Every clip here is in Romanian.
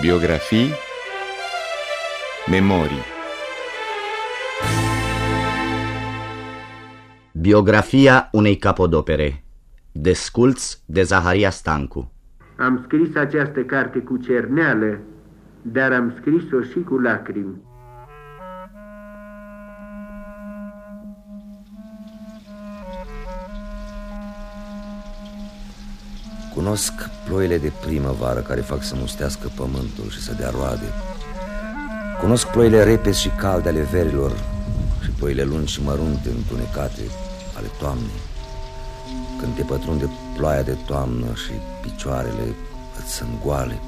Biografii. Memorii. Biografia unei capodopere. Desculț de Zaharia Stancu. Am scris această carte cu cerneală, dar am scris-o și cu lacrimi. Cunosc ploile de primăvară care fac să mustească pământul și să dea roade. Cunosc ploile repezi și calde ale verilor și ploile lungi și mărunte, întunecate ale toamnei. Când te pătrunde ploaia de toamnă și picioarele îți sunt goale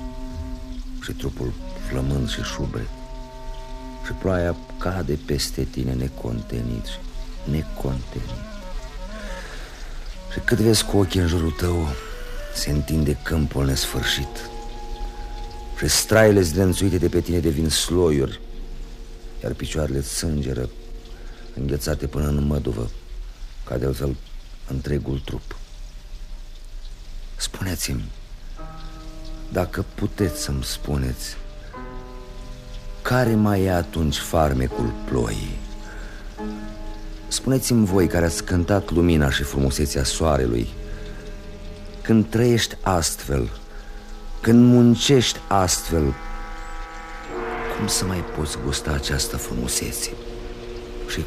și trupul flămând și șubre. Și ploaia cade peste tine necontenit și necontenit. Și cât vezi cu ochii în jurul tău, se întinde câmpul nesfârșit. Și straile zdrențuite de pe tine devin sloiuri Iar picioarele îți sângeră Înghețate până în măduvă Ca de altfel întregul trup. Spuneți-mi Dacă puteți să-mi spuneți Care mai e atunci farmecul ploii? Spuneți-mi voi care ați cântat lumina și frumusețea soarelui când trăiești astfel, când muncești astfel, cum să mai poți gusta această frumusețe? Și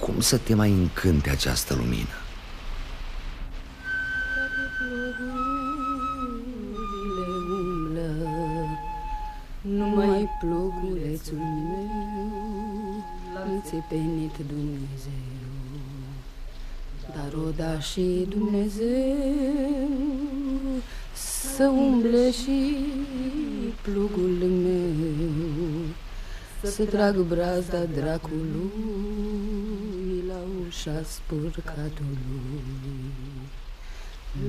cum să te mai încânte această lumină? Numai plugulețul meu L-am țepenit Dumnezeu dar o da și Dumnezeu Să umble și plugul meu Să trag brazda dracului La ușa spurcatului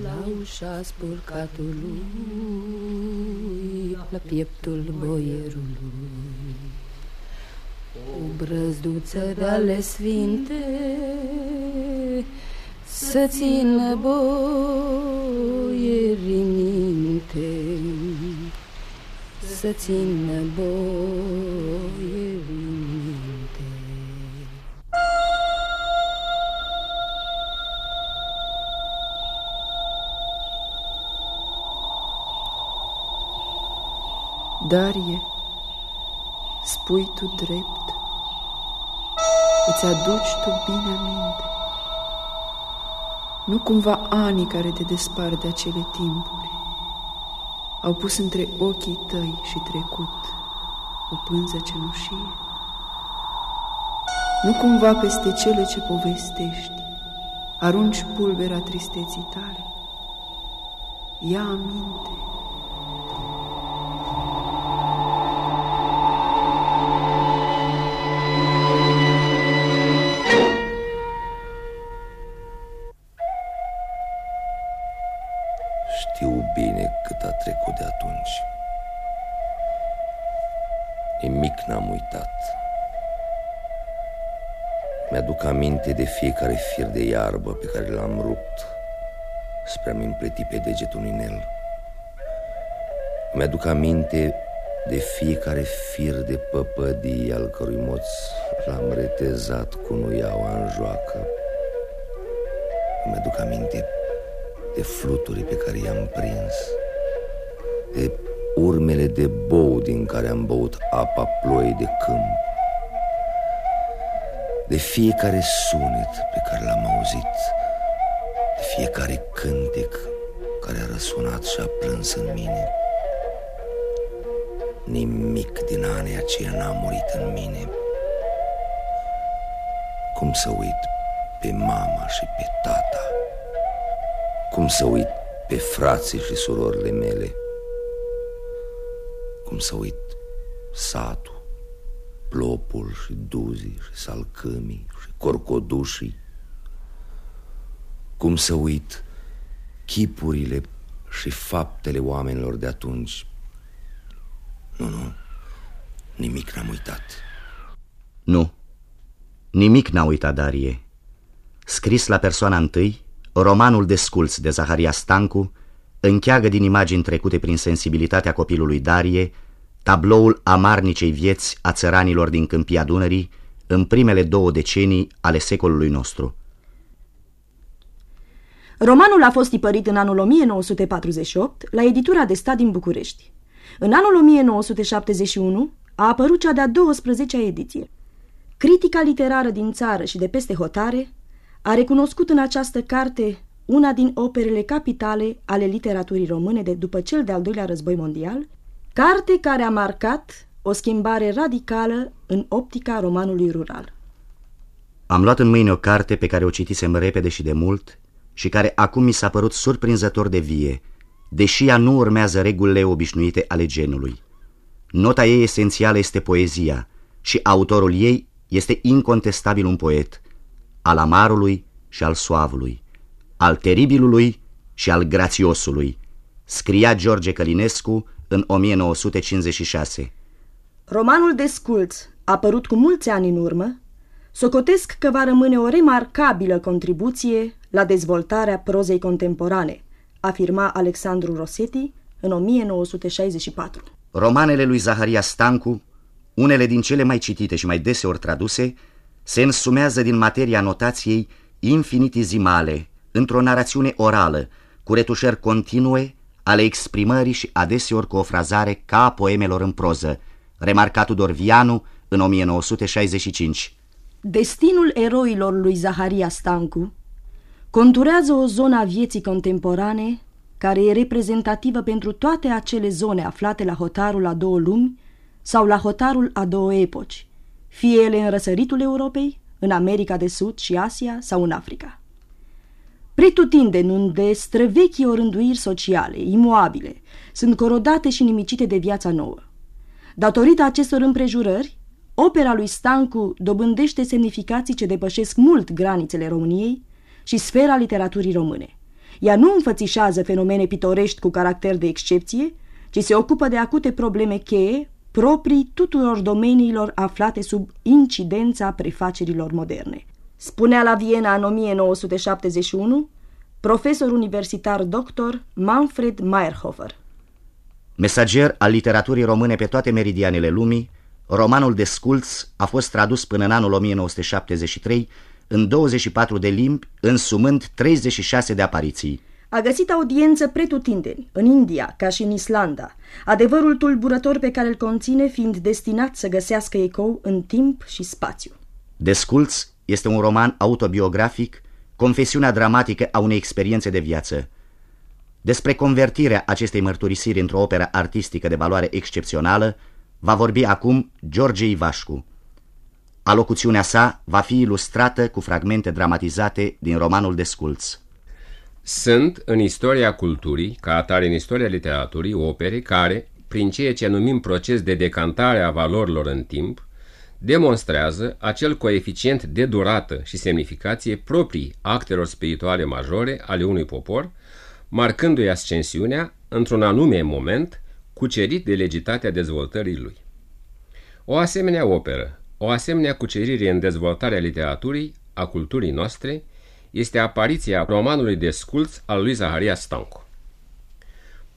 La ușa spurcatului La pieptul boierului. O brăzduță de ale sfinte să țină boierii minte Să țină boierii minte. Darie, spui tu drept, îți aduci tu bine aminte nu cumva anii care te despart de acele timpuri au pus între ochii tăi și trecut o pânză cenușie? Nu cumva peste cele ce povestești arunci pulbera tristeții tale? Ia aminte aminte de fiecare fir de iarbă pe care l-am rupt spre a-mi împleti pe degetul inel. Mi-aduc aminte de fiecare fir de păpădii al cărui moț l-am retezat cu nuiaua în joacă. Îmi aduc aminte de fluturi pe care i-am prins, de urmele de bou din care am băut apa ploii de câmp, de fiecare sunet pe care l-am auzit, de fiecare cântec care a răsunat și a plâns în mine. Nimic din anii aceia n-a murit în mine. Cum să uit pe mama și pe tata? Cum să uit pe frații și surorile mele? Cum să uit satul? plopul și duzii și salcâmii și corcodușii. Cum să uit chipurile și faptele oamenilor de atunci? Nu, nu, nimic n-am uitat. Nu, nimic n-a uitat Darie. Scris la persoana întâi, romanul Desculț de Zaharia Stancu încheagă din imagini trecute prin sensibilitatea copilului Darie tabloul amarnicei vieți a țăranilor din câmpia Dunării în primele două decenii ale secolului nostru. Romanul a fost tipărit în anul 1948 la editura de stat din București. În anul 1971 a apărut cea de-a 12-a ediție. Critica literară din țară și de peste hotare a recunoscut în această carte una din operele capitale ale literaturii române de după cel de-al doilea război mondial, carte care a marcat o schimbare radicală în optica romanului rural. Am luat în mâine o carte pe care o citisem repede și de mult și care acum mi s-a părut surprinzător de vie, deși ea nu urmează regulile obișnuite ale genului. Nota ei esențială este poezia și autorul ei este incontestabil un poet, al amarului și al soavului, al teribilului și al grațiosului, scria George Călinescu în 1956. Romanul de Sculț, apărut cu mulți ani în urmă, socotesc că va rămâne o remarcabilă contribuție la dezvoltarea prozei contemporane, afirma Alexandru Rossetti în 1964. Romanele lui Zaharia Stancu, unele din cele mai citite și mai deseori traduse, se însumează din materia notației infinitizimale, într-o narațiune orală, cu retușări continue ale exprimării și adeseori cu o frazare ca a poemelor în proză, remarcat Tudor Vianu în 1965. Destinul eroilor lui Zaharia Stancu conturează o zonă a vieții contemporane care e reprezentativă pentru toate acele zone aflate la hotarul a două lumi sau la hotarul a două epoci, fie ele în răsăritul Europei, în America de Sud și Asia sau în Africa. Pretutindeni unde străvechii orânduiri sociale, imoabile, sunt corodate și nimicite de viața nouă. Datorită acestor împrejurări, opera lui Stancu dobândește semnificații ce depășesc mult granițele României și sfera literaturii române. Ea nu înfățișează fenomene pitorești cu caracter de excepție, ci se ocupă de acute probleme cheie proprii tuturor domeniilor aflate sub incidența prefacerilor moderne. Spunea la Viena în 1971 profesor universitar doctor Manfred Meyerhofer. Mesager al literaturii române pe toate meridianele lumii, romanul de Sculț a fost tradus până în anul 1973 în 24 de limbi, însumând 36 de apariții. A găsit audiență pretutindeni, în India, ca și în Islanda, adevărul tulburător pe care îl conține fiind destinat să găsească ecou în timp și spațiu. Desculț este un roman autobiografic, confesiunea dramatică a unei experiențe de viață. Despre convertirea acestei mărturisiri într-o operă artistică de valoare excepțională va vorbi acum George Ivașcu. Alocuțiunea sa va fi ilustrată cu fragmente dramatizate din romanul Desculț. Sunt în istoria culturii, ca atare în istoria literaturii, opere care, prin ceea ce numim proces de decantare a valorilor în timp, demonstrează acel coeficient de durată și semnificație proprii actelor spirituale majore ale unui popor, marcându-i ascensiunea într-un anume moment cucerit de legitatea dezvoltării lui. O asemenea operă, o asemenea cucerire în dezvoltarea literaturii, a culturii noastre, este apariția romanului de sculț al lui Zaharia Stancu.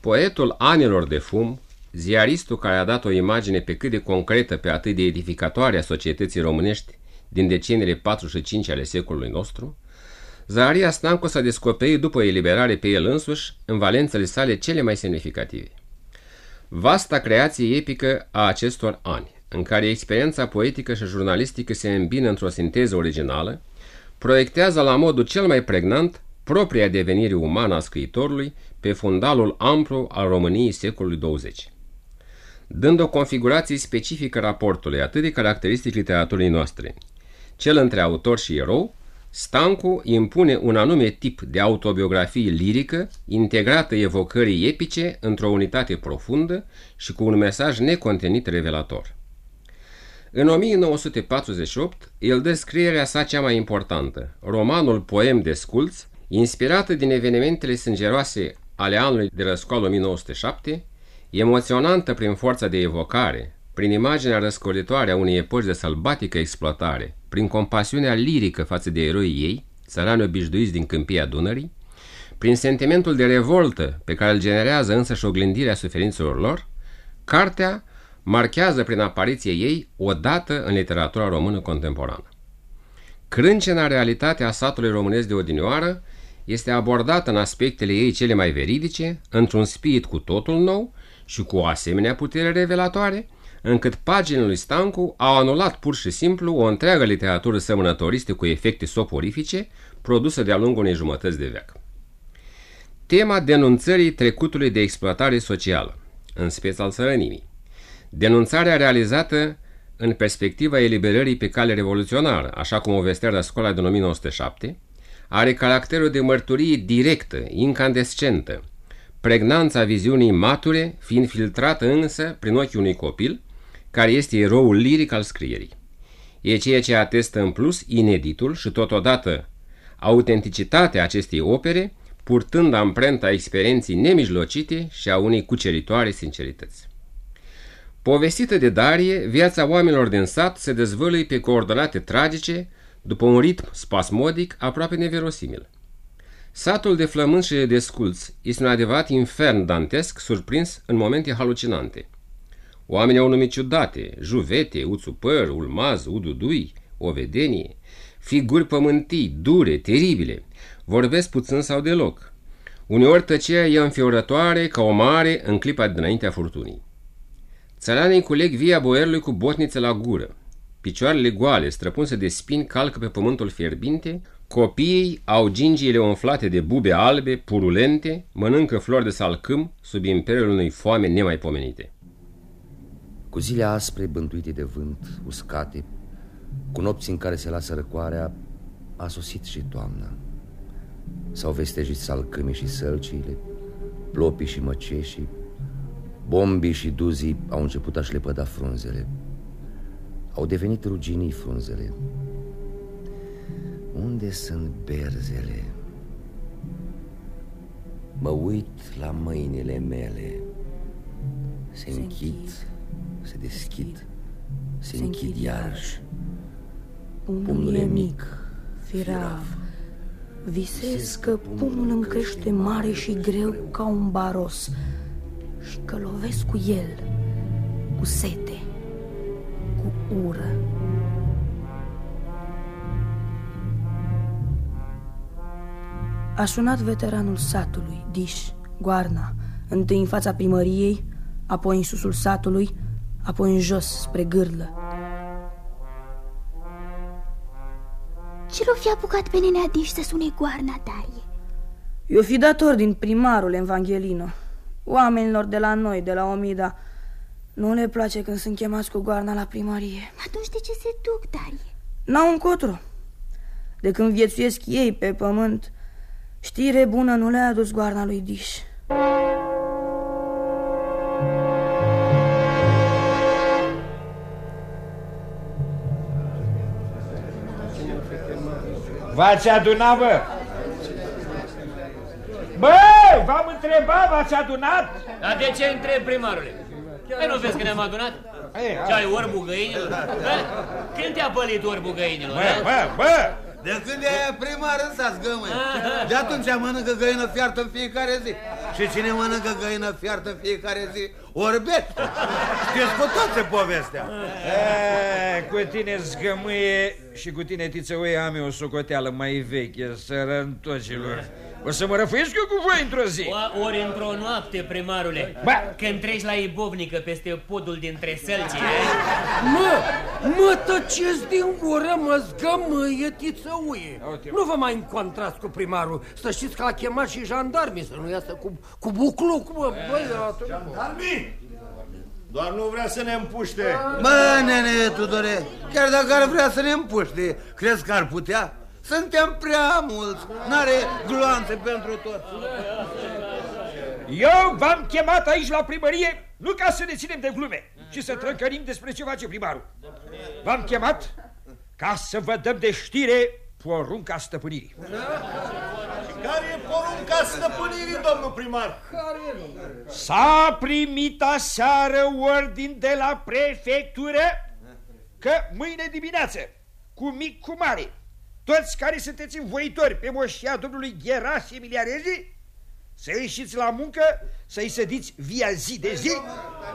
Poetul anilor de fum, ziaristul care a dat o imagine pe cât de concretă, pe atât de edificatoare a societății românești din deceniile 4 și 5 ale secolului nostru, Zaharia Stancu s-a descoperit după eliberare pe el însuși în valențele sale cele mai semnificative. Vasta creație epică a acestor ani, în care experiența poetică și jurnalistică se îmbină într-o sinteză originală, proiectează la modul cel mai pregnant propria devenire umană a scriitorului pe fundalul amplu al României secolului 20. Dând o configurație specifică raportului atât de caracteristic literaturii noastre, cel între autor și erou, Stancu impune un anume tip de autobiografie lirică integrată evocării epice într-o unitate profundă și cu un mesaj necontenit revelator. În 1948, el dă scrierea sa cea mai importantă, romanul Poem de Sculț, inspirată din evenimentele sângeroase ale anului de răscoală 1907, emoționantă prin forța de evocare, prin imaginea răscolitoare a unei epoci de sălbatică exploatare, prin compasiunea lirică față de eroii ei, țărani obișnuiți din câmpia Dunării, prin sentimentul de revoltă pe care îl generează însă și oglindirea suferințelor lor, cartea marchează prin apariție ei o dată în literatura română contemporană. Crâncena realitate a satului românesc de odinioară este abordată în aspectele ei cele mai veridice, într-un spirit cu totul nou și cu o asemenea putere revelatoare, încât paginile lui Stancu au anulat pur și simplu o întreagă literatură semănătoristă cu efecte soporifice produsă de-a lungul unei jumătăți de veac. Tema denunțării trecutului de exploatare socială, în speț al țărănimii. Denunțarea realizată în perspectiva eliberării pe cale revoluționară, așa cum o vestea la școala din 1907, are caracterul de mărturie directă, incandescentă, pregnanța viziunii mature fiind filtrată însă prin ochii unui copil, care este eroul liric al scrierii. E ceea ce atestă în plus ineditul și totodată autenticitatea acestei opere, purtând amprenta experienții nemijlocite și a unei cuceritoare sincerități. Povestită de Darie, viața oamenilor din sat se dezvălui pe coordonate tragice, după un ritm spasmodic aproape neverosimil. Satul de flămânzi și de desculți este un adevărat infern dantesc surprins în momente halucinante. Oamenii au nume ciudate, juvete, uțupăr, ulmaz, ududui, ovedenie, figuri pământii, dure, teribile, vorbesc puțin sau deloc. Uneori tăcerea e înfiorătoare ca o mare în clipa dinaintea furtunii. Țăranii culeg via boierului cu botnițe la gură. Picioarele goale, străpunse de spini, calcă pe pământul fierbinte, copiii au gingiile umflate de bube albe, purulente, mănâncă flori de salcâm sub imperiul unei foame nemaipomenite. Cu zile aspre, bântuite de vânt, uscate, cu nopți în care se lasă răcoarea, a sosit și toamna. S-au vestejit salcâmii și sălciile, plopii și măceșii, bombii și duzii au început a șlepăda frunzele. Au devenit ruginii frunzele. Unde sunt berzele? Mă uit la mâinile mele. Se, se închid, închid, se deschid, se, se închid iarăși. Pumnul e mic, firav. Visez că pumnul îmi crește mare și greu ca un baros și că lovesc cu el, cu sete, cu ură. A sunat veteranul satului, Diș, Goarna, întâi în fața primăriei, apoi în susul satului, apoi în jos, spre gârlă. Ce l-o fi apucat pe nenea Diș să sune Goarna, Darie? Eu fi dator din primarul Evangelino. Oamenilor de la noi, de la Omida, nu le place când sunt chemați cu goarna la primărie. Atunci de ce se duc, Darie? N-au încotro. De când viețuiesc ei pe pământ, știre bună nu le-a adus goarna lui Diș. V-ați adunat, bă? Bă, v-am întrebat, v-ați adunat? Dar de ce întreb, primarule? Păi nu vezi că ne-am adunat? Ce ai orbul găinilor? Bă, când te-a pălit orbul găinilor? Bă, bă, bă! De când e primar însă gămâi. De atunci mănâncă găină fiartă în fiecare zi. Și cine mănâncă găină fiartă în fiecare zi? Orbet. Știți cu toate povestea. E, cu tine zgămâie și cu tine tițăuie am eu o socoteală mai veche, sărăntocilor. O să mă răfuiesc eu cu voi într-o zi. O, ori într-o noapte, primarule. Ba. Când treci la Ibovnică peste podul dintre sălci, Mă, mă tăceți din gură, mă zgămâie, tițăuie. Nu vă mai încontrați cu primarul. Să știți că a chemat și jandarmii să nu iasă cu, cu bucluc, mă, băiatul. Jandarmii? Doar nu vrea să ne împuște. Mă, nene, Tudore, chiar dacă ar vrea să ne împuște, crezi că ar putea? Suntem prea mulți, n-are gloanțe pentru toți. Eu v-am chemat aici la primărie nu ca să ne ținem de glume, ci să trăcărim despre ce face primarul. V-am chemat ca să vă dăm de știre porunca stăpânirii. Care e porunca stăpânirii, domnul primar? S-a primit aseară ordin de la prefectură că mâine dimineață, cu mic cu mare, toți care sunteți învoitori pe moșia domnului Gerasim Iliarezi să ieșiți la muncă, să-i sădiți via zi de zi,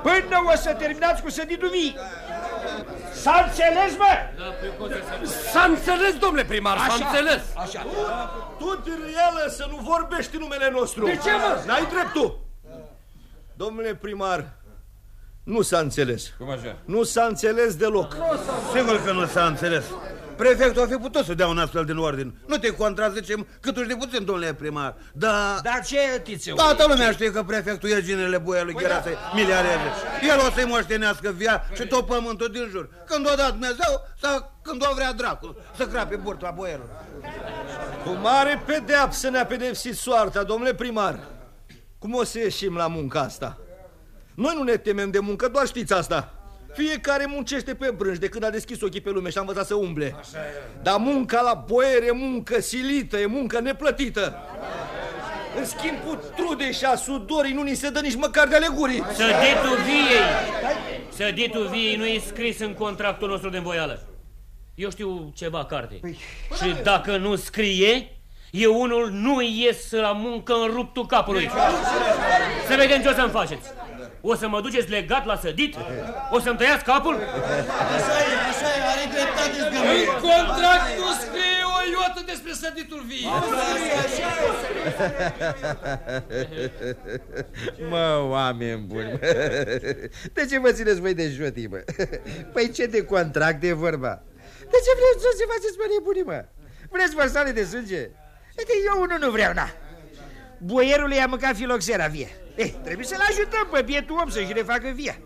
până o să terminați cu săditul vii. S-a înțeles, mă? S-a înțeles, domnule primar, s-a înțeles. Așa. Tu, Tirielă, să nu vorbești numele nostru. De ce, mă? N-ai dreptul. Domnule primar, nu s-a înțeles. Cum așa? Nu s-a înțeles deloc. Sigur că nu s-a înțeles. Prefectul a fi putut să dea un astfel de ordin. Nu te contrazicem cât uși de puțin, domnule primar. Da... Dar ce, Tițeu? Toată lumea știe că prefectul e ginele boia lui Gherase, miliarele. El o să-i moștenească via și tot pământul din jur. Când o dat Dumnezeu sau când o vrea dracul să crape burta boierului. Cu mare pedeapsă ne-a pedepsit soarta, domnule primar. Cum o să ieșim la munca asta? Noi nu ne temem de muncă, doar știți asta. Fiecare muncește pe brânci de când a deschis ochii pe lume și a învățat să umble. Dar munca la boier e muncă silită, e muncă neplătită. În schimb, cu trude și a sudorii nu ni se dă nici măcar de alegurii. Săditul viei! Săditul viei nu e scris în contractul nostru de învoială. Eu știu ceva carte. Păi, și dacă nu scrie, eu unul nu ies la muncă în ruptul capului. Să vedem ce o să-mi faceți. O să mă duceți legat la sădit? O să-mi tăiați capul? Așa e, așa e, are dreptate În contract nu scrie o iotă despre săditul vii. Mă, oameni buni, mă. De ce vă țineți voi de jotii, mă? Păi ce de contract e vorba? De ce vreți să faceți pe nebunii, mă? Vreți vărsale de sânge? Uite, eu unul nu vreau, na. Boierul i-a mâncat filoxera vie. Eh, trebuie să-l ajutăm pe bietul om să-și refacă via.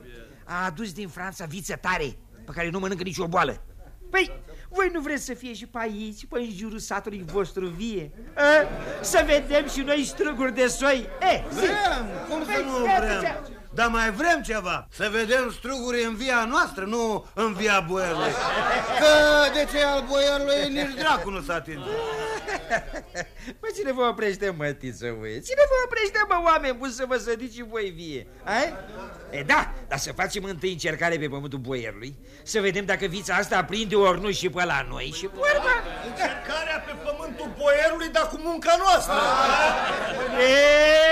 A adus din Franța viță tare, pe care nu mănâncă nicio boală. Păi, voi nu vreți să fie și pe aici, pe în jurul satului vostru vie? A? Să vedem și noi struguri de soi? Eh, zi. Vrem, cum să Păi, nu ia vrem? putea. Dar mai vrem ceva Să vedem struguri în via noastră Nu în via boierului Că de ce al boierului Nici dracu nu s-a atins Mă, cine vă oprește, mă, tiță, voi? Cine vă oprește, mă, oameni buni, să vă sădiți și voi vie? Ai? E da, dar să facem întâi încercare pe pământul boierului Să vedem dacă vița asta prinde ori nu și pe la noi și pe urmă Încercarea pe pământul boierului, dar cu munca noastră.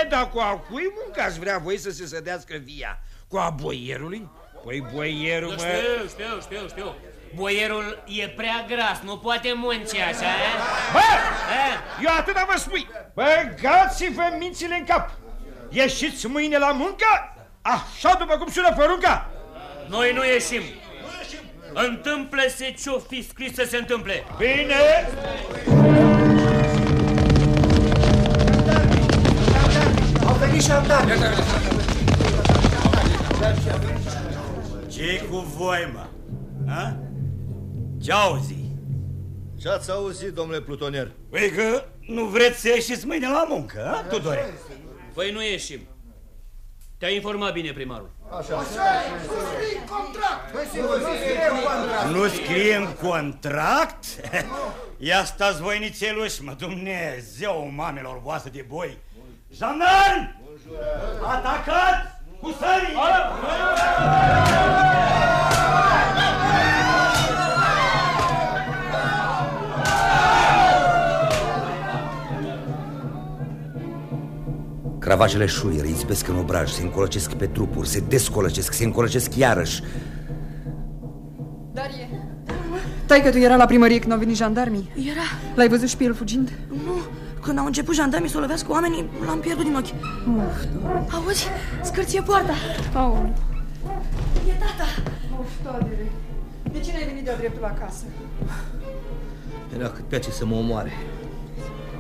E, dar cu a cui muncă ați vrea voi să se sădească via? Cu a boierului? Păi boierul, mă... Știu, știu, știu, știu. Boierul e prea gras, nu poate munci așa, e? Bă! Eu atâta vă spui! Băgați-vă mințile în cap! Ieșiți mâine la muncă, așa după cum sună porunca! Noi nu ieșim. Întâmplă-se ce-o fi scris să se întâmple. Bine! Au venit jandarmi ce cu voi, mă? Ha? Ce auzi? Ce ați auzit, domnule plutonier? Păi că nu vreți să ieșiți mâine la muncă, ha, Tudore? Păi nu ieșim. Te-a informat bine primarul. Nu scrie în contract? Ia stați voi nițeluși, mă, Dumnezeu mamelor voastre de boi. Jandarmi! Atacați! Cu sării! Cravajele șuieră, izbesc în obraj, se încolăcesc pe trupuri, se descolăcesc, se încolăcesc iarăși. Darie, tai că tu era la primărie când au venit jandarmii. Era? L-ai văzut și pe el fugind? Nu, când au început jandarmii să o lovească oamenii, l-am pierdut din ochi. Uf, doamne. Auzi? Scârție poarta. Aoleu. E tata. Uf, toadere. De ce n-ai venit de-a dreptul la casă? Era cât pe ce să mă omoare.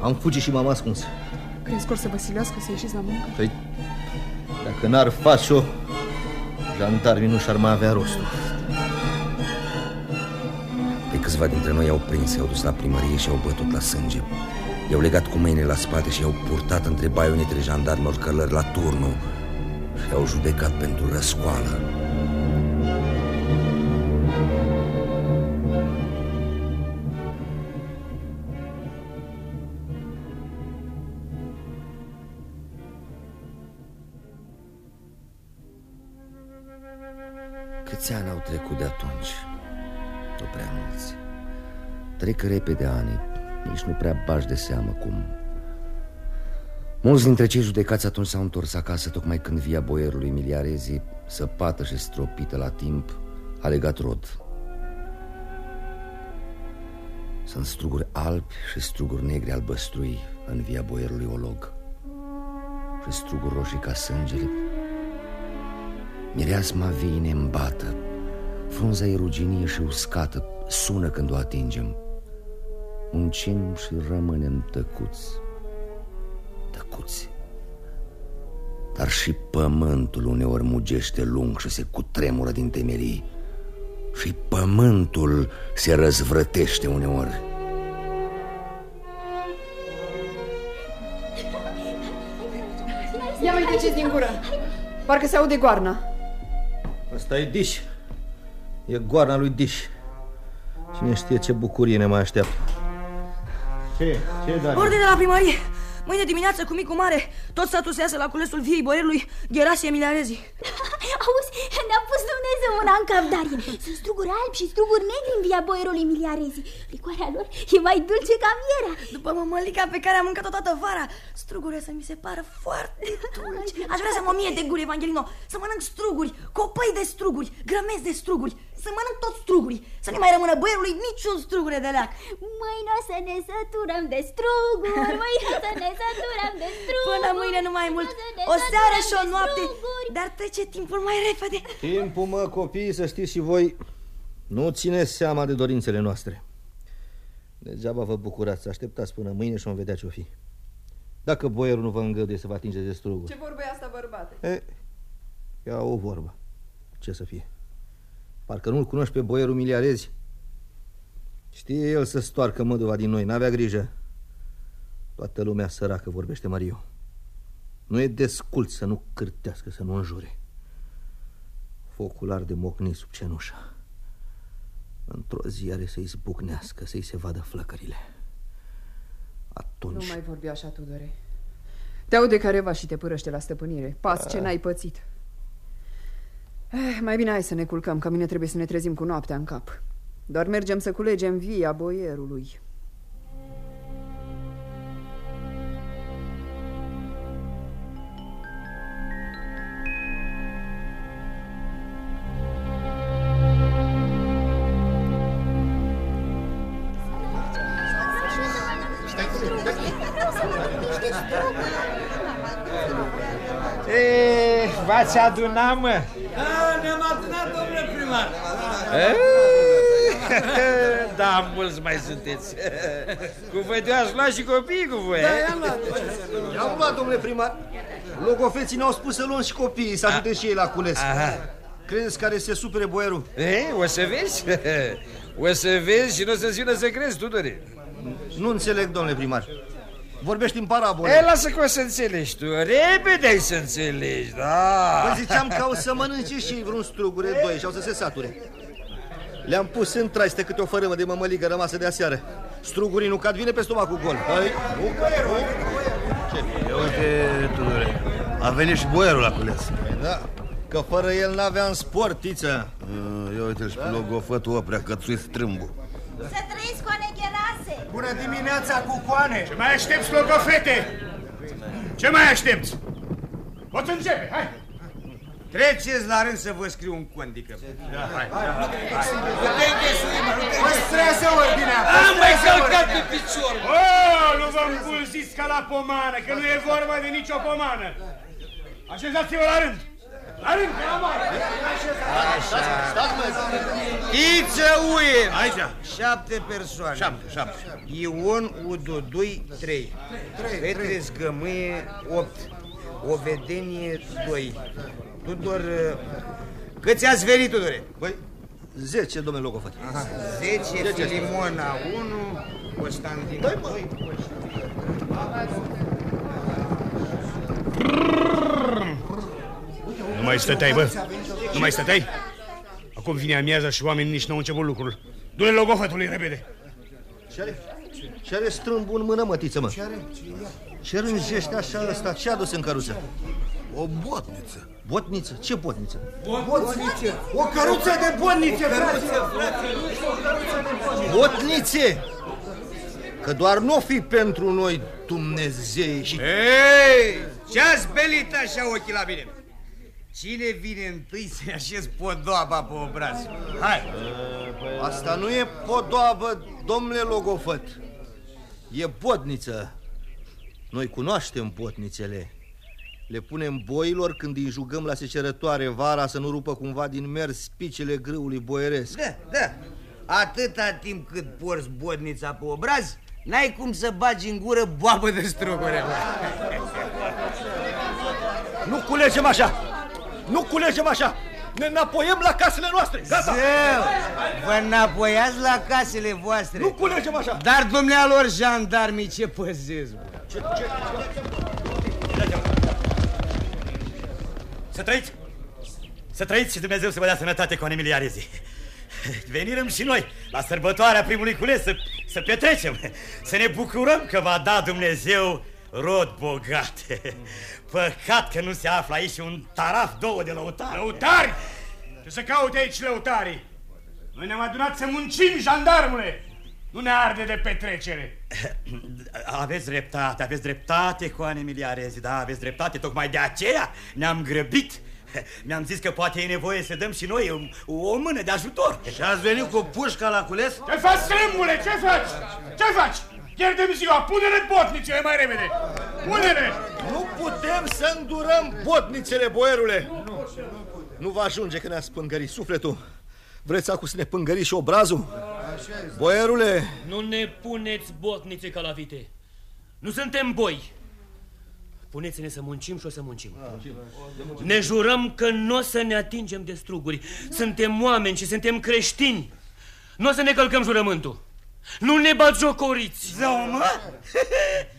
Am fugit și m-am ascuns. Crezi că or să vă silească să ieșiți la muncă? Păi, dacă n-ar face-o, jandarmii nu și-ar mai avea rostul. Pe câțiva dintre noi i-au prins, i-au dus la primărie și i-au bătut la sânge. I-au legat cu mâinile la spate și i-au purtat între baionetele jandarmilor călări la turnul și i-au judecat pentru răscoală. Trec repede ani, nici nu prea bași de seamă cum... Mulți dintre cei judecați atunci s-au întors acasă Tocmai când via boierului miliarezii Săpată și stropită la timp A legat rod. Sunt struguri albi și struguri negri albăstrui În via boierului olog. Și struguri roșii ca sângele. Mireasma vine îmbată Frunza e ruginie și uscată Sună când o atingem Muncim și rămânem tăcuți Tăcuți Dar și pământul uneori mugește lung și se cutremură din temelii Și pământul se răzvrătește uneori Ia mai tăceți din gură Parcă se aude goarna Asta e Diș. E goarna lui Diș. Cine știe ce bucurie ne mai așteaptă. Ce? Ce, Dani? Ordine de la primărie! Mâine dimineață, cu micul mare, tot satul se iasă la culesul viei boierului Gherasie Emilarezi. Auzi, ne-a pus Dumnezeu una în cap, Darie. Sunt struguri albi și struguri negri în via boierului Miliarezi. Licoarea lor e mai dulce ca mierea. După mămălica pe care am mâncat-o toată vara, strugurile să mi se pară foarte dulci. Aș vrea să am o mie de guri, Evangelino, să mănânc struguri, copăi de struguri, grămezi de struguri, să mănânc tot struguri, să nu mai rămână boierului niciun strugure de leac. Mâine o să ne săturăm de struguri, mâine o să ne săturăm de struguri. Până mâine nu mai mult, o seară și o noapte, dar trece timpul mai repede. Timpul, mă, copii, să știți și voi, nu țineți seama de dorințele noastre. Degeaba vă bucurați, să așteptați până mâine și vom vedea ce-o fi. Dacă boierul nu vă îngăduie să vă atingeți de struguri. Ce vorbe e asta, bărbate? E, ia o vorbă. Ce să fie? Parcă nu-l cunoști pe boierul miliarezi. Știe el să stoarcă măduva din noi, n-avea grijă. Toată lumea săracă vorbește Mario. Nu e descult să nu cârtească, să nu înjure. Focul arde mocni sub cenușă. Într-o zi are să-i zbucnească, să-i se vadă flăcările. Atunci... Nu mai vorbi așa, Tudore. Te aude careva și te părăște la stăpânire. Pas ce n-ai pățit. Eh, mai bine hai să ne culcăm, că mine trebuie să ne trezim cu noaptea în cap. Doar mergem să culegem via boierului. E, v-ați adunat, mă? Da, ne-am adunat, domnule primar. Da, mulți mai sunteți. Cu voi doi ați luat și copiii cu voi. Da, i-am luat. I-am luat, domnule primar. Logofeții ne-au spus să luăm și copiii, să ajute și ei la cules. Aha. Credeți care se supere boierul? E, o să vezi? O să vezi și nu o să-ți vină să crezi, Tudore. Nu înțeleg, domnule primar. Vorbești în parabole. E, lasă că o să înțelegi tu. Repede ai să înțelegi, da. Vă ziceam că au să mănânce și ei vreun strugure doi și au să se sature. Le-am pus în traiste câte o fărâmă de mămăligă rămasă de aseară. Strugurii nu cad, vine pe stomacul gol. Hai, nu Ce? Ia uite, Tudore, a venit și boierul la cules. Da, că fără el n-aveam sport, tiță. Ia uite-l și pe logofătul ăla prea cățuit strâmbul. Să trăiți cu anegherase! Bună dimineața, cucoane! Ce mai aștepți, logofete? Ce mai aștepți? Poți începe, hai! Treceți la rând să vă scriu un condică. Păstrează ordinea! Am mai călcat pe picior! Oh, nu vă împulziți ca la pomană, că nu e vorba de nicio pomană! Așezați-vă la rând! Așa. Tiță uie. Aici. Șapte persoane. Șapte, șapte. Ion Udodui, trei. Petres Gămâie, opt. Ovedenie, doi. Tudor... Uh, câți ați venit, Tudore? Băi, 10, domnule Logofăt. 10, Filimona 1, Constantin 2, mai stăteai, bă! Nu mai stăteai? Acum vine amiaza și oamenii nici n-au început lucrul. Du-le logofătului, repede! Ce are? Ce are strâmbul în mână, mătiță, mă? Ce are? Ce rânjește așa ăsta? Ce a adus în căruță? O botniță. Botniță? Ce botniță? Botniță! O căruță de botnițe, frate! Botnițe! Că doar nu fi pentru noi Dumnezei și... Ei, ce-ați belit așa ochii la mine? Cine vine întâi să-i așez podoaba pe obraz? Hai! Asta nu e podoabă, domnule Logofăt. E potniță. Noi cunoaștem potnițele. Le punem boilor când îi jugăm la secerătoare vara să nu rupă cumva din mers spicele grâului boieresc. Da, da. Atâta timp cât porți bodnița pe obraz, n-ai cum să bagi în gură boabă de strugure. Nu culegem așa! Nu culegem așa! Ne înapoiem la casele noastre! Gata! Zeu, vă înapoiați la casele voastre. Nu culegem așa! Dar dumnealor jandarmii ce păzesc, bă. Ce, ce, Să trăiți! Să trăiți și Dumnezeu să vă dea sănătate cu Emilia Venirăm și noi la sărbătoarea primului cules să, să petrecem, să ne bucurăm că va da Dumnezeu rod bogat. Păcat că nu se află aici un taraf două de lăutari. Lăutari? Ce să caute aici lăutarii? Noi ne-am adunat să muncim, jandarmule! Nu ne arde de petrecere. Aveți dreptate, aveți dreptate, Coane Miliarezi, da, aveți dreptate, tocmai de aceea ne-am grăbit. Mi-am zis că poate e nevoie să dăm și noi o, o mână de ajutor. Și ați venit cu pușca la cules? Ce faci, strâmbule? Ce faci? Ce faci? Pierdem ziua, pune-ne botnițele mai repede! Pune-ne! Nu putem să îndurăm botnițele, boierule! Nu va ajunge că ne-a spângărit sufletul. Vreți acum să ne pângări și obrazul? Boierule! Nu ne puneți botnițe ca la vite. Nu suntem boi. Puneți-ne să muncim și o să muncim. Ne jurăm că nu o să ne atingem de struguri. Suntem oameni și suntem creștini. Nu o să ne călcăm jurământul. Nu ne jocoriți. Zău, mă?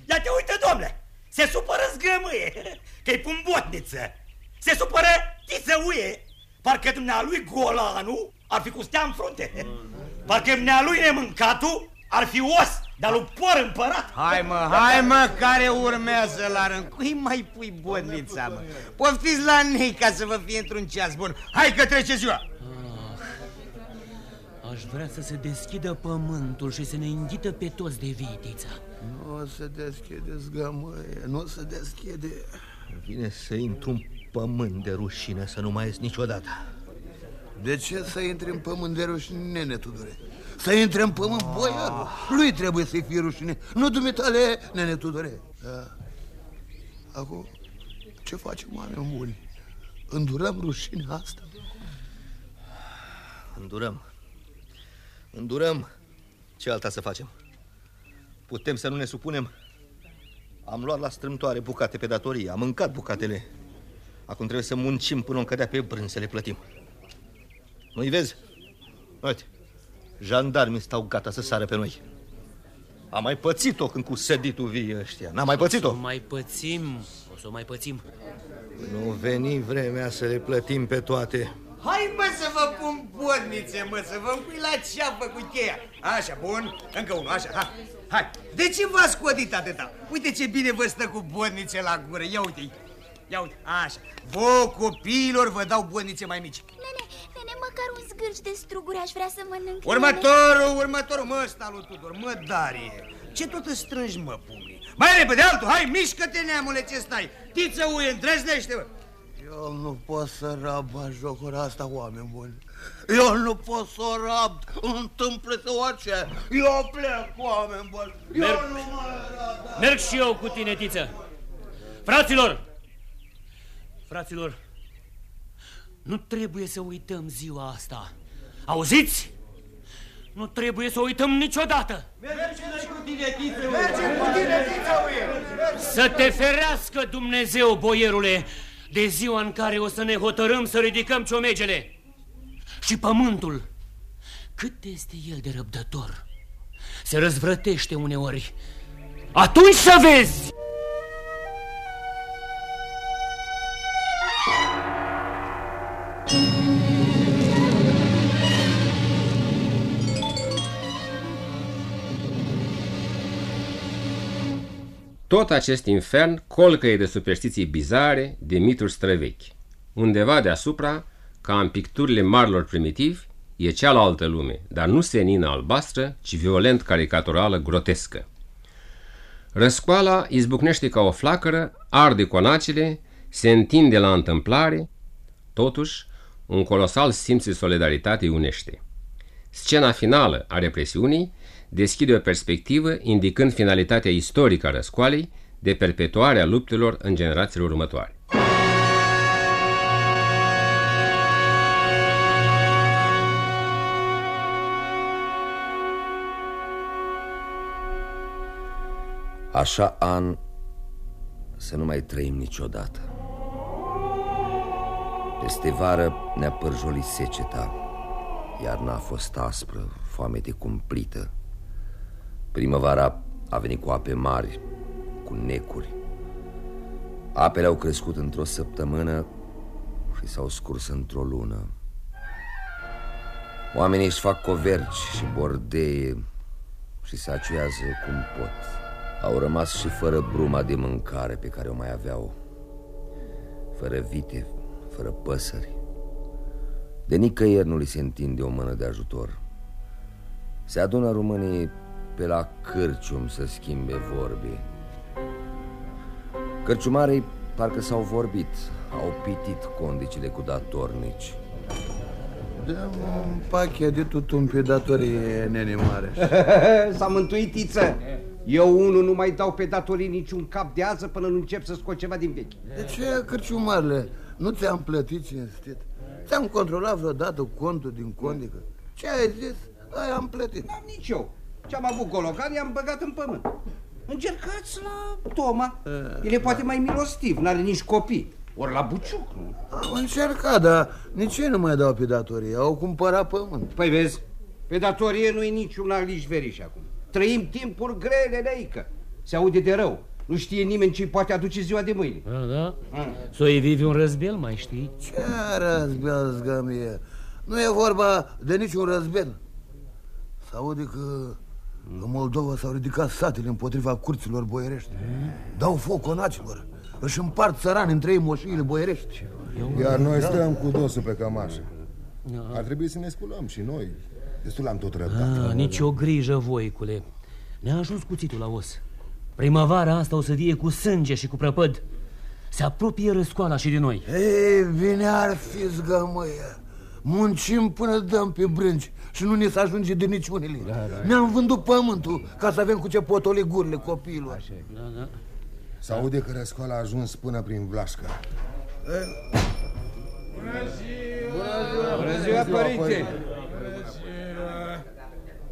Ia te uite, domnule! Se supără zgămâie, că-i pun botniță. Se supără tițăuie. Parcă dumnealui Golanu ar fi cu stea în frunte. Parcă dumnealui nemâncatul ar fi os dar lui por împărat. Hai mă, hai mă, care urmează la rând. Cui mai pui bodnița, mă? Poftiți la nei ca să vă fie într-un ceas bun. Hai că trece ziua. Ah, aș vrea să se deschidă pământul și să ne înghită pe toți de viitița. Nu se deschide zgămâie, nu se deschide. Vine să intru în pământ de rușine, să nu mai ies niciodată. De ce să intri în pământ de rușine, nene Tudore? Să intre în pământ boiarul. Lui trebuie să-i fie rușine, nu dumitale, nene Tudore. Da. Acum, ce facem, oameni buni? Îndurăm rușinea asta? Îndurăm. Îndurăm. Ce alta să facem? Putem să nu ne supunem? Am luat la strâmtoare bucate pe datorie, am mâncat bucatele. Acum trebuie să muncim până o încădea pe brân să le plătim. Nu-i vezi? Uite, Jandarmii stau gata să sară pe noi. Am mai pățit-o când cu seditul vii ăștia. N-am mai pățit-o. O să mai pățim, o să o mai pățim. Nu veni vremea să le plătim pe toate. Hai mă să vă pun bodnițe, mă, să vă pui la ceapă cu cheia. Așa, bun, încă unul, așa, hai, hai. De ce v-ați scodit atâta? Uite ce bine vă stă cu bodnițe la gură, ia uite-i. Ia uite, așa. Vă, copiilor, vă dau bodnițe mai mici. Nene, nene, măcar un zgârci de struguri aș vrea să mănânc. Următorul, următorul, mă, ăsta lui Tudor, mă, Darie. Ce tot îți strângi, mă, pumnii? Mai repede, altul, hai, mișcă-te, neamule, ce stai. Tiță uie, îndrăznește, mă. Eu nu pot să rab jocura asta, oameni buni. Eu nu pot să o rab, întâmplă-se orice. Eu plec, oameni buni. Eu Merg. nu mai rab. Merg și eu cu tine, Tiță. Fraților! Fraților, nu trebuie să uităm ziua asta. Auziți? Nu trebuie să uităm niciodată. Mergem cu tine, Tiță, Mergem cu tine, Tiță, Să te ferească Dumnezeu, boierule, de ziua în care o să ne hotărâm să ridicăm ciomegele. Și pământul, cât este el de răbdător, se răzvrătește uneori. Atunci să vezi! Tot acest infern colcăie de superstiții bizare, de mituri străvechi. Undeva deasupra, ca în picturile marilor primitivi, e cealaltă lume, dar nu senină albastră, ci violent caricaturală grotescă. Răscoala izbucnește ca o flacără, arde conacele, se întinde la întâmplare, totuși un colosal simț de solidaritate unește. Scena finală a represiunii deschide o perspectivă indicând finalitatea istorică a răscoalei de perpetuare a luptelor în generațiile următoare. Așa an să nu mai trăim niciodată. Peste vară ne-a părjolit seceta, iarna a fost aspră, foamete cumplită. Primăvara a venit cu ape mari, cu necuri. Apele au crescut într-o săptămână și s-au scurs într-o lună. Oamenii își fac coverci și bordeie și se aciuiază cum pot. Au rămas și fără bruma de mâncare pe care o mai aveau Fără vite, fără păsări De nicăieri nu li se întinde o mână de ajutor Se adună românii pe la cârcium să schimbe vorbe Cărciumarii parcă s-au vorbit Au pitit condicile cu datornici Dăm un pachet de tutun pe datorie, nene mare S-a mântuit Iță eu unul nu mai dau pe datorii niciun cap de ază până nu încep să scot ceva din vechi. De ce, cărciumarle, nu ți-am plătit cinstit? Ți-am controlat vreodată contul din condică? Ce ai zis? Aia am plătit. N-am nici eu. Ce-am avut gologan i-am băgat în pământ. Încercați la Toma. El e poate mai milostiv, n-are nici copii. Ori la Buciuc, nu? Am încercat, dar nici ei nu mai dau pe datorie. Au cumpărat pământ. Păi vezi, pe datorie nu e niciun aliș veriș acum. Trăim timpuri grele, leică. Se aude de rău. Nu știe nimeni ce poate aduce ziua de mâine. Da, da. Să o evivi un răzbel, mai știi? Ce răzbel, zgămie? Nu e vorba de niciun răzbel. Se aude că în Moldova s-au ridicat satele împotriva curților boierești. Dau foc conacilor. Își împart țărani între ei moșiile boierești. Iar noi stăm cu dosul pe cămașă. Ar trebui să ne sculăm și noi. Destul am tot răbdat. Ah, nici o grijă, voicule. Ne-a ajuns cuțitul la os. Primăvara asta o să vie cu sânge și cu prăpăd. Se apropie răscoala și de noi. Ei, bine ar fi zgămăia. Muncim până dăm pe brânci și nu ne să ajunge de niciunile. Da, da. Ne-am vândut pământul ca să avem cu ce potoli gurile copiilor. Așa. Da, da. S-aude că răscoala a ajuns până prin Vlașca. Bună ziua! Bună ziua, Bună ziua părinte!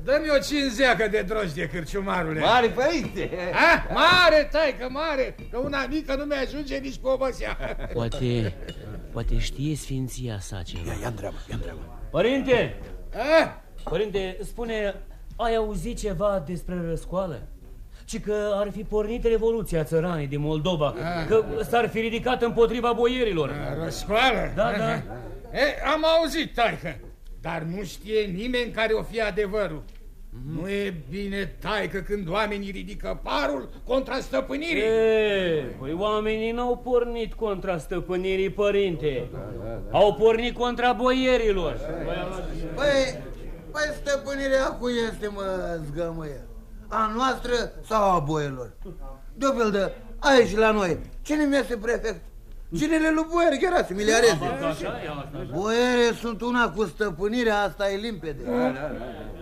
Dă-mi o cinzeacă de drojdie, cârciumarule. Mare, părinte! Ha? Mare, taică, mare! Că una mică nu mi-ajunge nici cu obosea. Poate, poate știe sfinția sa ceva. Ia, ia întreabă, ia întreabă. Părinte! Ha? Părinte, spune, ai auzit ceva despre răscoală? ci că ar fi pornit revoluția țăranii din Moldova, ah. că s-ar fi ridicat împotriva boierilor. Răscoală? Da, da. E, am auzit, taică, dar nu știe nimeni care o fi adevărul. Mm-hmm. Nu e bine, taică, când oamenii ridică parul contra stăpânirii? E, păi oamenii n-au pornit contra stăpânirii, părinte. Au pornit contra boierilor. Păi, păi stăpânirea cu este, mă, zgămăie? A noastră sau a boielor? De-o pildă, aici la noi, cine mi este prefect? Ginele lui Boier Gherase, miliareze. Boiere sunt una cu stăpânirea, asta e limpede. Da, da, da.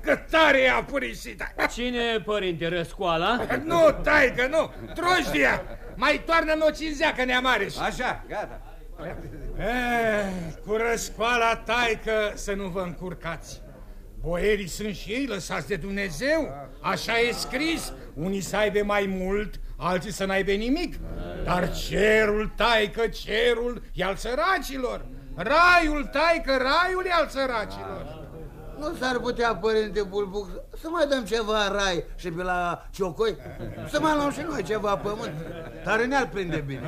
Că tare e apurisită! Cine, părinte, răscoala? Nu, taică, nu! Trojdia! Mai toarnă-mi o cinzeacă, neamareș! Așa, gata. E, cu răscoala, taică, să nu vă încurcați. Boierii sunt și ei lăsați de Dumnezeu, așa e scris, unii să aibă mai mult, alții să n-aibă nimic. Dar cerul, taică, cerul e al săracilor. Raiul, taică, raiul e al săracilor. Nu s-ar putea, părinte Bulbuc, să mai dăm ceva rai și pe la ciocoi? Să mai luăm și noi ceva pământ, dar ne-ar prinde bine.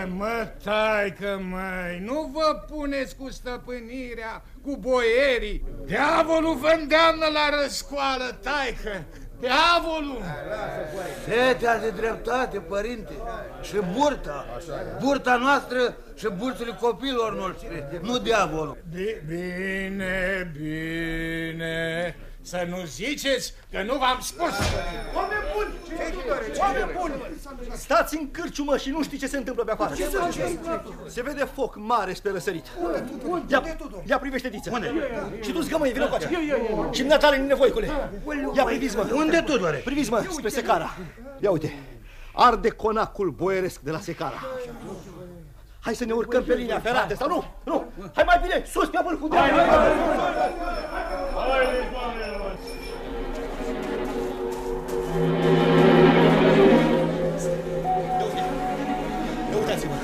E, mă, taică, măi, nu vă puneți cu stăpânirea, cu boierii. Diavolul vă îndeamnă la răscoală, taică. Diavolul! Setea de dreptate, părinte, și burta, burta noastră și burțile copiilor noștri, nu diavolul. Bine, bine, Să nu ziceți că nu v-am spus. Oameni buni! Oameni buni! Stați în cârciumă și nu știi ce se întâmplă pe afară. Ce se întâmplă? Se vede foc mare spre răsărit. Ia, ia privește diță. Unde? Și tu zgămăi, vină cu acea. Și Natale, nevoicule. Ia priviți, mă. Unde, Tudore? Priviți, mă, spre Secara. Ia uite. Arde conacul boieresc de la Secara. Hai să ne urcăm pe linia ferată, sau nu? Nu! Hai mai bine, sus pe vârful de Ia uitați-vă!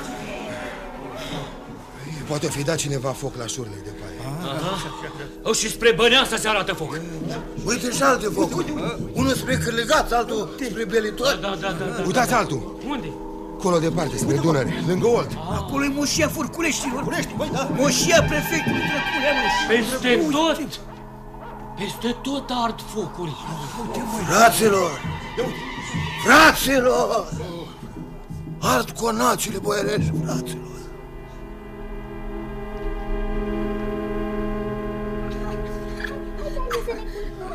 Poate fi dat cineva foc la șurile de paie. O, și spre Băneasa se arată foc. Uite și alte focuri. Unul spre Cârlegaț, altul spre Belitor. Da, da, da, da. Uitați altul. Unde? Acolo departe, spre Dunăre, lângă Olt. Acolo e moșia Furculeștilor. Furculești, băi, da. Moșia prefectului Drăculeamuș. Peste tot! Peste tot ard focuri. Fraților! Fraților! Ard conacile boierești, fraților!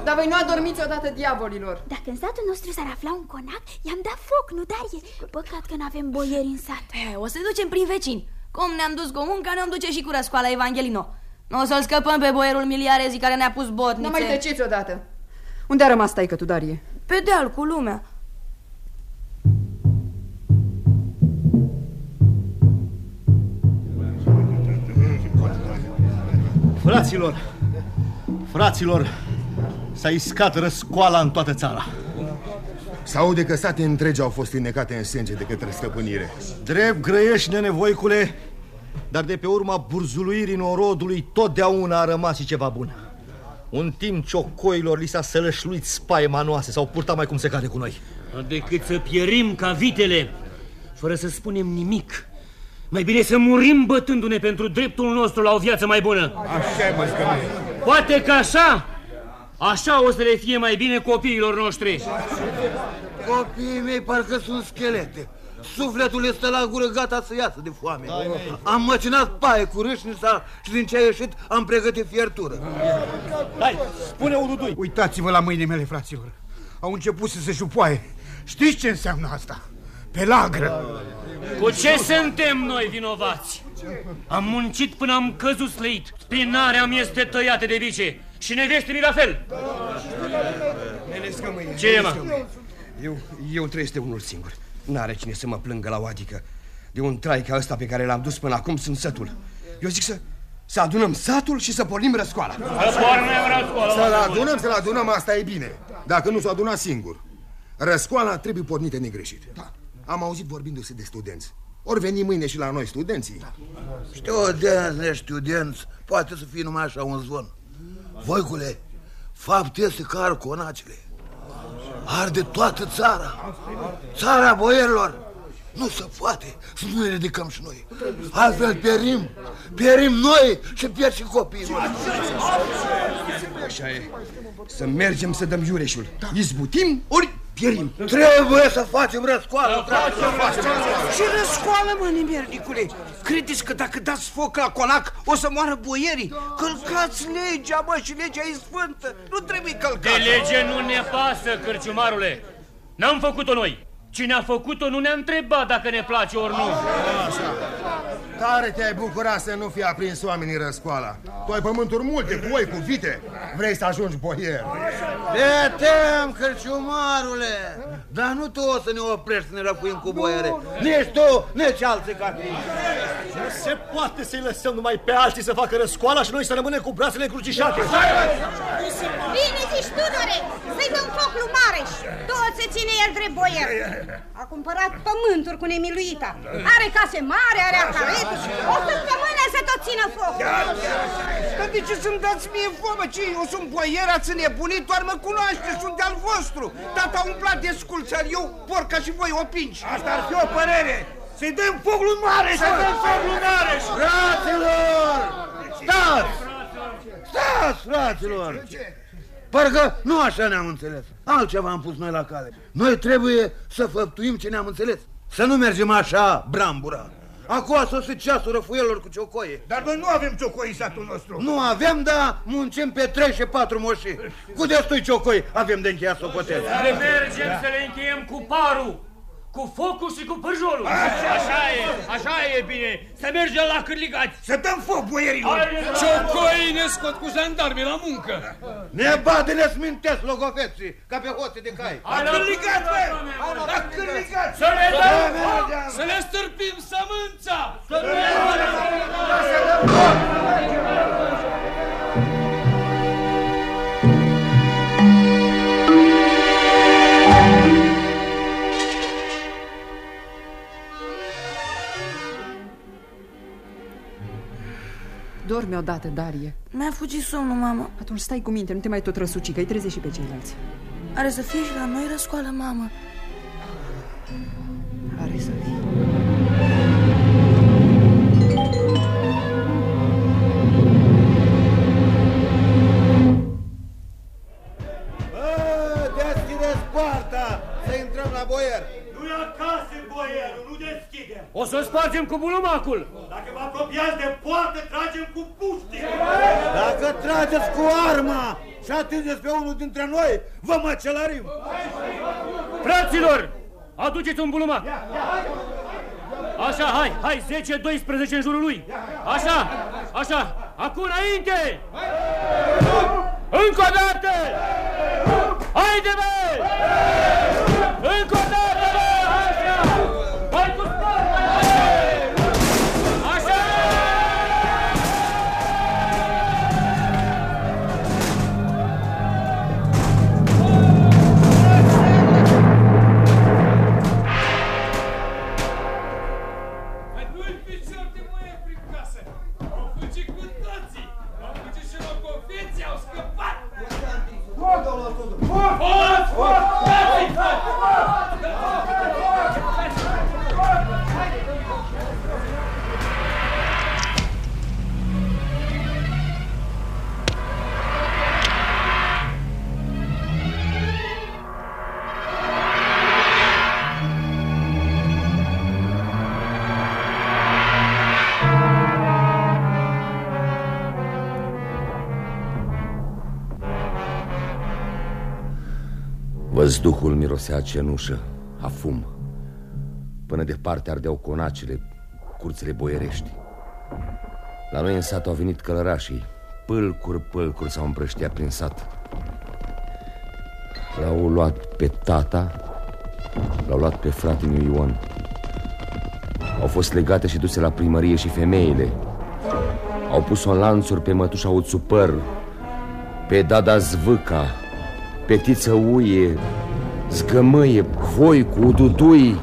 Dar voi nu adormiți odată diavolilor. Dacă în satul nostru s-ar afla un conac, i-am dat foc, nu Darie? Păcat că n-avem boieri în sat. E, o să ducem prin vecini. Cum ne-am dus cu munca, ne-am duce și cu răscoala Evanghelino. Nu o să-l scăpăm pe boierul miliarezi care ne-a pus botnițe. Nu mai tăceți odată. Unde a rămas taică tu, Darie? Pe deal cu lumea. Fraților, fraților, s-a iscat răscoala în toată țara. S-aude că sate întregi au fost înnecate în sânge de către stăpânire. Drept grăiești, nenevoicule, dar de pe urma burzuluirii norodului totdeauna a rămas și ceva bun. Un timp ciocoilor li s-a sălășluit spaima noastră, s-au purtat mai cum se cade cu noi. Decât să pierim ca vitele, fără să spunem nimic. Mai bine să murim bătându-ne pentru dreptul nostru la o viață mai bună. Așa mă zgămâie. Poate că așa, așa o să le fie mai bine copiilor noștri. Copiii mei parcă sunt schelete. Sufletul este la gură gata să iasă de foame. Am măcinat paie cu râșnița și din ce a ieșit am pregătit fiertură. Hai, spune urudui. Uitați-vă la mâinile mele, fraților. Au început să se șupoaie. Știți ce înseamnă asta? Pe lagră. Cu ce suntem noi vinovați? Am muncit până am căzut slăit. Spinarea mi este tăiată de bice și neveste mi la fel. Nene Scămâie, Ce e, nene mă? Scămâie. Eu, eu trăiesc unul singur. N-are cine să mă plângă la o adică. De un trai ca ăsta pe care l-am dus până acum sunt sătul. Eu zic să, să adunăm satul și să pornim răscoala. Să-l adunăm, să-l adunăm, asta e bine. Dacă nu s-o aduna singur. Răscoala trebuie pornită negreșit. Da. Am auzit vorbindu-se de studenți. Ori veni mâine și la noi studenții. Studenți, nestudenți, poate să fie numai așa un zvon. Voicule, fapt este că ar conacele. Arde toată țara. Țara boierilor. Nu se poate să nu ne ridicăm și noi. Altfel pierim. Pierim noi și pierd și copiii noștri. Așa e. Să mergem să dăm jureșul. Da. Izbutim, ori pierim. Trebuie să facem răscoală. Și răscoală, mă, nemernicule. Credeți că dacă dați foc la conac o să moară boierii? Călcați legea, mă, și legea e sfântă. Nu trebuie De călcată. lege nu ne pasă, cârciumarule. N-am făcut-o noi. Cine a făcut-o nu ne-a întrebat dacă ne place ori nu. Tare te-ai bucura să nu fi aprins oamenii răscoala. Tu ai pământuri multe, cu oi, cu vite. Vrei să ajungi boier. Te tem, cărciumarule, dar nu tu o să ne oprești să ne răpuim cu boiere. Nici tu, nici alții ca tine. Nu se poate să-i lăsăm numai pe alții să facă răscoala și noi să rămânem cu brațele încrucișate. Bine zici, Tudore, să-i dăm foc lui Mareș. Tot se ține el drept boier. A cumpărat pământuri cu nemiluita. Are case mari, are acarete. O săptămână să tot țină foc. Dar de ce să-mi dați mie foamă? Ce, eu sunt boier, ați nebunit, doar mă cunoaște, sunt de-al vostru. Tata umplat de sculțări, eu porc ca și voi opinci. Asta ar fi o părere. Să-i dăm foc lui Mareș, să dăm foc lui Mareș. Fraților! Stați! Stați, fraților! Parcă nu așa ne-am înțeles. Altceva am pus noi la cale. Noi trebuie să făptuim ce ne-am înțeles. Să nu mergem așa, brambura. Acum a sosit ceasul răfuielor cu ciocoie. Dar noi nu avem ciocoi în satul nostru. Nu avem, dar muncim pe trei și patru moșii. Cu destui ciocoi avem de încheiat socotel. Ne mergem să le încheiem cu parul, cu focul și cu pârjolul. Așa e, așa e bine. Să mergem la cârligați. Să dăm foc boierilor. Ciocoi ne scot cu jandarmii la muncă. Ne bade, ne smintesc logofeții, ca pe hoții de cai. La cârligați, bă! La cârligați! Să le dăm foc! Să le stârpim sămânța! Să Dormi odată, Darie. Mi-a fugit somnul, mamă. Atunci stai cu minte, nu te mai tot răsuci, că îi trezi și pe ceilalți. Are să fie și la noi răscoală, mamă. Are să fie. Bă, deschideți poarta să intrăm la boier. Nu-i acasă, boierul, nu deschidem. O să spargem cu bulumacul. Dacă vă apropiați de poartă, tragem cu puști. Dacă trageți cu arma și atingeți pe unul dintre noi, vă măcelărim. Fraților, aduceți un bulumac. Așa, hai, hai, 10-12 în jurul lui. Așa, așa, acum înainte! Încă o dată! Haide, bă! Încă o dată, bă! Mirosea a cenușă, a fum. Până departe ardeau conacele, curțele boierești. La noi în sat au venit călărașii. Pâlcuri, pâlcuri s-au împrăștiat prin sat. L-au luat pe tata, l-au luat pe fratele meu Ion. Au fost legate și duse la primărie și femeile. Au pus-o în lanțuri pe mătușa Uțupăr, pe Dada Zvâca, pe Tiță Uie, Zgămâie, Voi cu Ududui,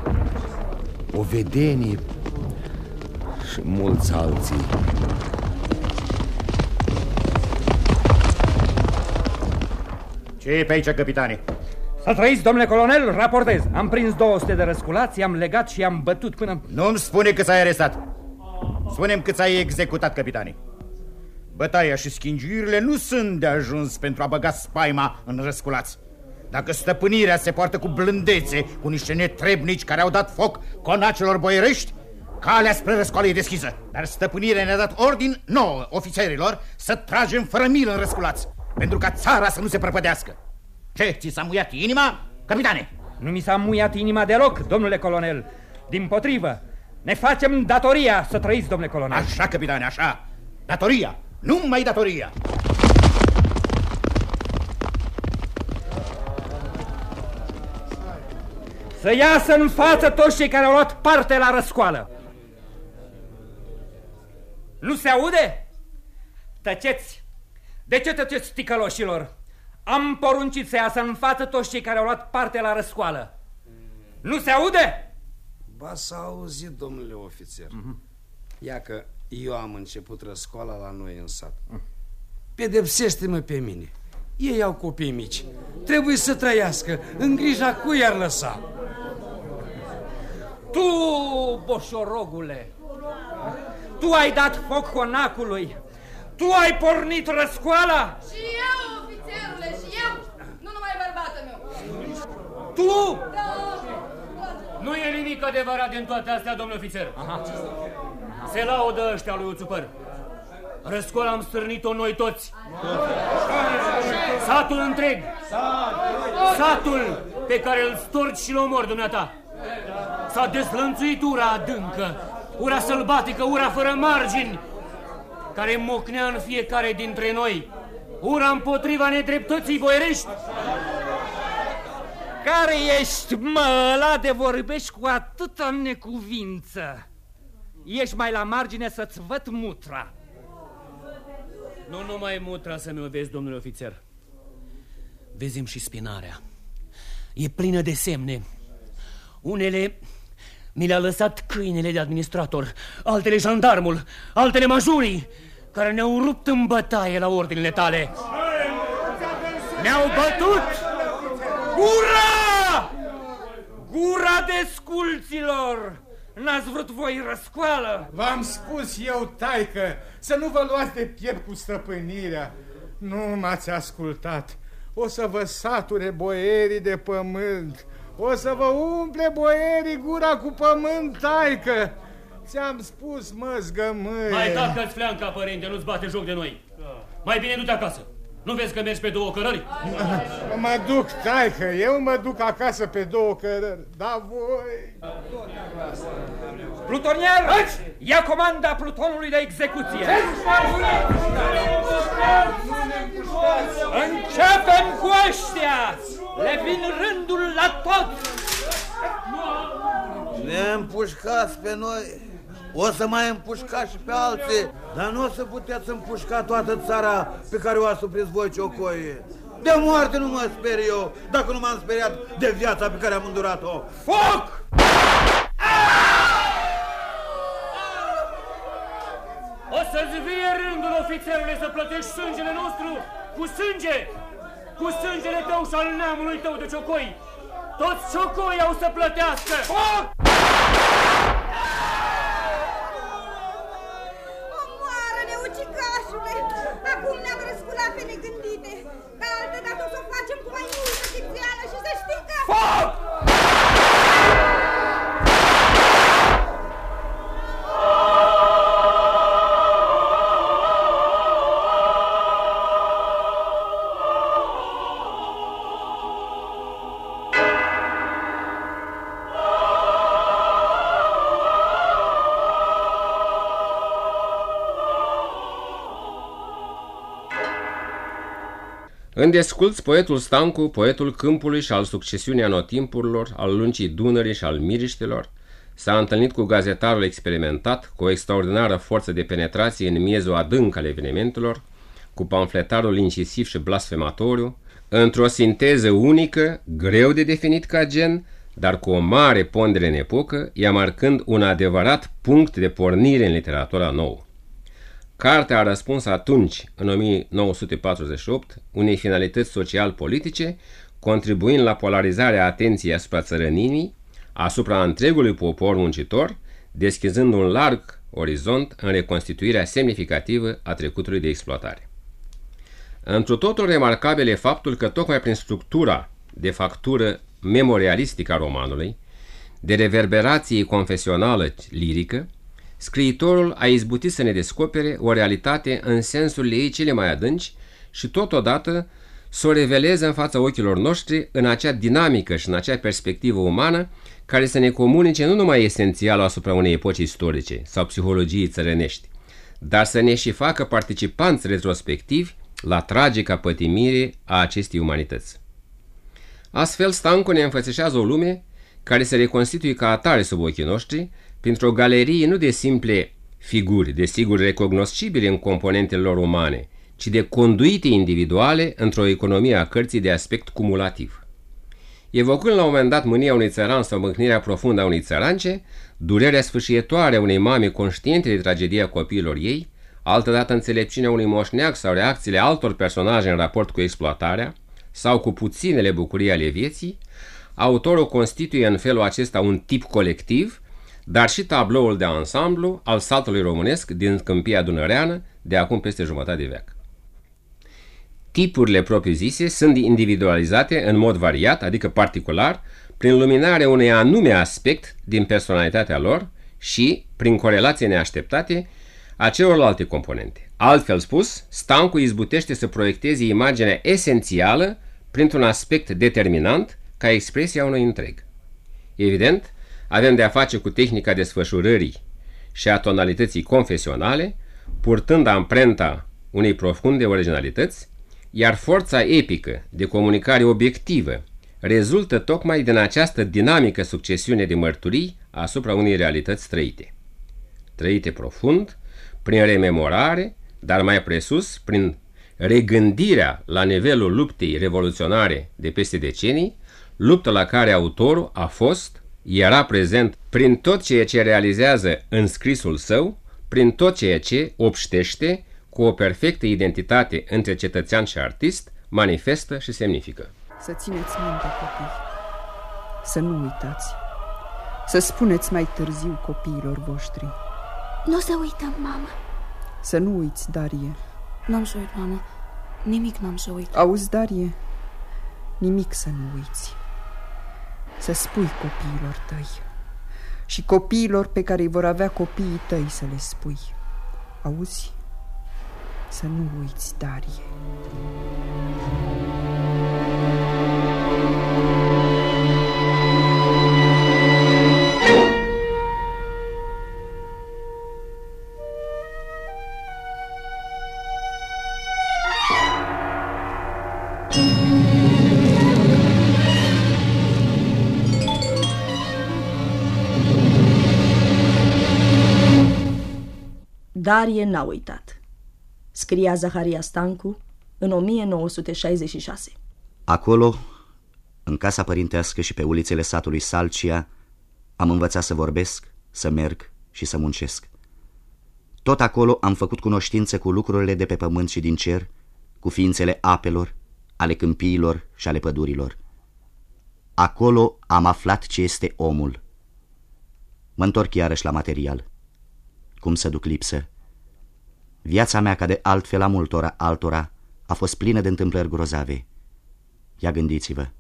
o vedenie și mulți alții. Ce e pe aici, capitane? Să trăiți, domnule colonel, raportez. Am prins 200 de răsculați, i-am legat și i-am bătut până... Nu-mi spune câți ai arestat. Spune-mi câți ai executat, capitane. Bătaia și schingiurile nu sunt de ajuns pentru a băga spaima în răsculați. Dacă stăpânirea se poartă cu blândețe, cu niște netrebnici care au dat foc conacelor boierești, calea spre răscoală e deschisă. Dar stăpânirea ne-a dat ordin nouă ofițerilor să tragem fără milă în răsculați, pentru ca țara să nu se prăpădească. Ce, ți s-a muiat inima, capitane? Nu mi s-a muiat inima deloc, domnule colonel. Din potrivă, ne facem datoria să trăiți, domnule colonel. Așa, capitane, așa. Datoria, numai datoria. Să iasă în față toți cei care au luat parte la răscoală. Nu se aude? Tăceți! De ce tăceți, ticăloșilor? Am poruncit să iasă în față toți cei care au luat parte la răscoală. Nu se aude? Ba s-a auzit, domnule ofițer. Ia că eu am început răscoala la noi în sat. Pedepsește-mă pe mine. Ei au copii mici. Trebuie să trăiască. În grija cui ar lăsa? Tu, boșorogule, tu ai dat foc conacului, tu ai pornit răscoala, Și eu, ofițerule, și eu! Nu numai bărbatul meu! tu! Da! Nu e nimic adevărat din toate astea, domnule ofițer. Aha. Se laudă ăștia lui Uțupăr. Răscoala am stârnit-o noi toți. Satul întreg. Satul pe care îl storci și-l omori, dumneata. S-a dezlănțuit ura adâncă, ura sălbatică, ura fără margini, care mocnea în fiecare dintre noi. Ura împotriva nedreptății boierești. Care ești, mă, ăla de vorbești cu atâta necuvință? Ești mai la margine să-ți văd mutra. Nu numai mutra să mi-o vezi, domnule ofițer. Vezi și spinarea. E plină de semne. Unele mi le-a lăsat câinele de administrator, altele jandarmul, altele majurii, care ne-au rupt în bătaie la ordinele tale. Ne-au bătut! Gura! Gura de sculților! N-ați vrut voi răscoală? V-am spus eu, taică, să nu vă luați de piept cu stăpânirea. Nu m-ați ascultat. O să vă sature boierii de pământ. O să vă umple boierii gura cu pământ, taică. Ți-am spus, mă, zgămâie. Mai tacă-ți fleanca, părinte, nu-ți bate joc de noi. Mai bine du-te acasă. Nu vezi că mergi pe două cărări? Mă duc, taică, eu mă duc acasă pe două cărări, dar voi... Plutonier, ia comanda plutonului de execuție! Începem cu ăștia! Le vin rândul la tot! Ne împușcați pe noi, o să mai împușcați și pe alții, dar nu o să puteți împușca toată țara pe care o asupriți voi ciocoie. De moarte nu mă sper eu, dacă nu m-am speriat de viața pe care am îndurat-o. Foc! O să-ți vie rândul, ofițerule, să plătești sângele nostru cu sânge! Cu sângele tău și al neamului tău de ciocoi! Toți ciocoi au să plătească! Foc! Îndesculți poetul Stancu, poetul câmpului și al succesiunii anotimpurilor, al luncii Dunării și al miriștelor, s-a întâlnit cu gazetarul experimentat, cu o extraordinară forță de penetrație în miezul adânc al evenimentelor, cu pamfletarul incisiv și blasfematoriu, într-o sinteză unică, greu de definit ca gen, dar cu o mare pondere în epocă, ea marcând un adevărat punct de pornire în literatura nouă. Cartea a răspuns atunci, în 1948, unei finalități social-politice, contribuind la polarizarea atenției asupra țărăninii, asupra întregului popor muncitor, deschizând un larg orizont în reconstituirea semnificativă a trecutului de exploatare. Întru totul remarcabil e faptul că tocmai prin structura de factură memorialistică a romanului, de reverberație confesională lirică, scriitorul a izbutit să ne descopere o realitate în sensurile ei cele mai adânci și totodată să o reveleze în fața ochilor noștri în acea dinamică și în acea perspectivă umană care să ne comunice nu numai esențial asupra unei epoci istorice sau psihologiei țărănești, dar să ne și facă participanți retrospectivi la tragica pătimire a acestei umanități. Astfel, Stanco ne înfățișează o lume care se reconstituie ca atare sub ochii noștri, printr-o galerie nu de simple figuri, desigur recognoscibile în componentele lor umane, ci de conduite individuale într-o economie a cărții de aspect cumulativ. Evocând la un moment dat mânia unui țăran sau mâhnirea profundă a unei țărance, durerea sfârșietoare a unei mame conștiente de tragedia copiilor ei, altădată înțelepciunea unui moșneac sau reacțiile altor personaje în raport cu exploatarea, sau cu puținele bucurii ale vieții, autorul constituie în felul acesta un tip colectiv, dar și tabloul de ansamblu al satului românesc din câmpia dunăreană de acum peste jumătate de veac. Tipurile propriu-zise sunt individualizate în mod variat, adică particular, prin luminarea unui anume aspect din personalitatea lor și, prin corelații neașteptate, a celorlalte componente. Altfel spus, Stancu izbutește să proiecteze imaginea esențială printr-un aspect determinant ca expresia unui întreg. Evident, avem de-a face cu tehnica desfășurării și a tonalității confesionale, purtând amprenta unei profunde originalități, iar forța epică de comunicare obiectivă rezultă tocmai din această dinamică succesiune de mărturii asupra unei realități trăite. Trăite profund, prin rememorare, dar mai presus prin regândirea la nivelul luptei revoluționare de peste decenii, luptă la care autorul a fost, era prezent prin tot ceea ce realizează în scrisul său, prin tot ceea ce obștește cu o perfectă identitate între cetățean și artist, manifestă și semnifică. Să țineți minte, copii, să nu uitați, să spuneți mai târziu copiilor voștri. Nu o să uităm, mama. Să nu uiți, Darie. N-am să uit, mama. Nimic n-am să uit. Auzi, Darie? Nimic să nu uiți. Să spui copiilor tăi și copiilor pe care îi vor avea copiii tăi să le spui. Auzi? Să nu uiți, Darie. Darie n-a uitat. Scria Zaharia Stancu în 1966. Acolo, în casa părintească și pe ulițele satului Salcia, am învățat să vorbesc, să merg și să muncesc. Tot acolo am făcut cunoștință cu lucrurile de pe pământ și din cer, cu ființele apelor, ale câmpiilor și ale pădurilor. Acolo am aflat ce este omul. Mă întorc iarăși la material. Cum să duc lipsă? Viața mea, ca de altfel a multora altora, a fost plină de întâmplări grozave. Ia gândiți-vă.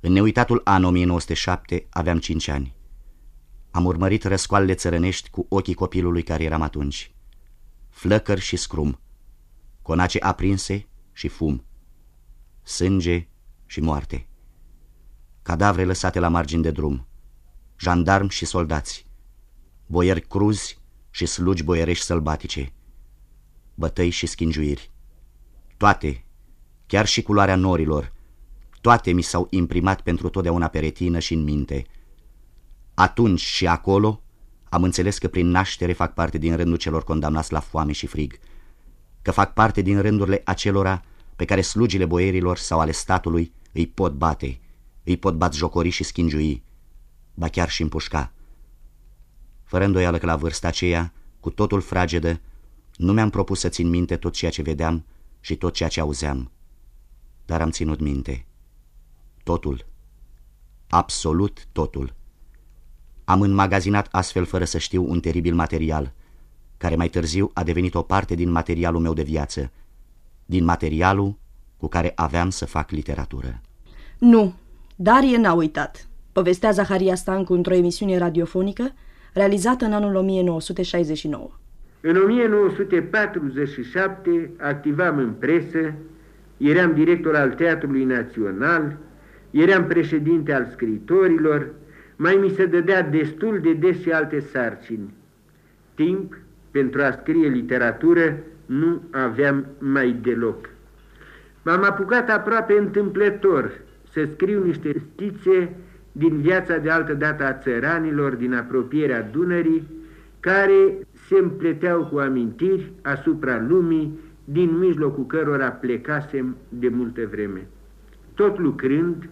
În neuitatul an 1907 aveam cinci ani. Am urmărit răscoalele țărănești cu ochii copilului care eram atunci. Flăcări și scrum, conace aprinse și fum, sânge și moarte. Cadavre lăsate la margini de drum, jandarmi și soldați, boieri cruzi și slugi boierești sălbatice, bătăi și schingiuiri. Toate, chiar și culoarea norilor, toate mi s-au imprimat pentru totdeauna pe retină și în minte. Atunci și acolo am înțeles că prin naștere fac parte din rândul celor condamnați la foame și frig, că fac parte din rândurile acelora pe care slugile boierilor sau ale statului îi pot bate, îi pot bat jocori și schingiui, ba chiar și împușca. Fără îndoială că la vârsta aceea, cu totul fragedă, nu mi-am propus să țin minte tot ceea ce vedeam și tot ceea ce auzeam, dar am ținut minte. Totul. Absolut totul. Am înmagazinat astfel fără să știu un teribil material, care mai târziu a devenit o parte din materialul meu de viață, din materialul cu care aveam să fac literatură. Nu, Darie n-a uitat. Povestea Zaharia Stancu într-o emisiune radiofonică realizată în anul 1969. În 1947 activam în presă, eram director al Teatrului Național, eram președinte al scriitorilor, mai mi se dădea destul de des și alte sarcini. Timp pentru a scrie literatură nu aveam mai deloc. M-am apucat aproape întâmplător să scriu niște schițe din viața de altă dată a țăranilor din apropierea Dunării, care se împleteau cu amintiri asupra lumii din mijlocul cărora plecasem de multe vreme. Tot lucrând,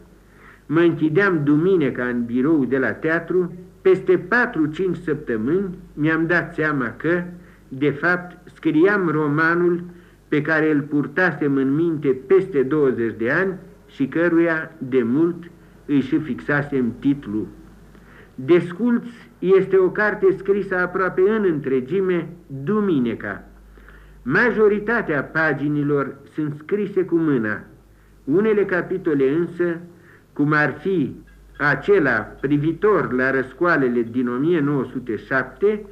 mă închideam duminica în birou de la teatru, peste 4-5 săptămâni mi-am dat seama că, de fapt, scriam romanul pe care îl purtasem în minte peste 20 de ani și căruia, de mult, își și fixasem titlul. Desculți este o carte scrisă aproape în întregime duminica. Majoritatea paginilor sunt scrise cu mâna. Unele capitole însă, cum ar fi acela privitor la răscoalele din 1907,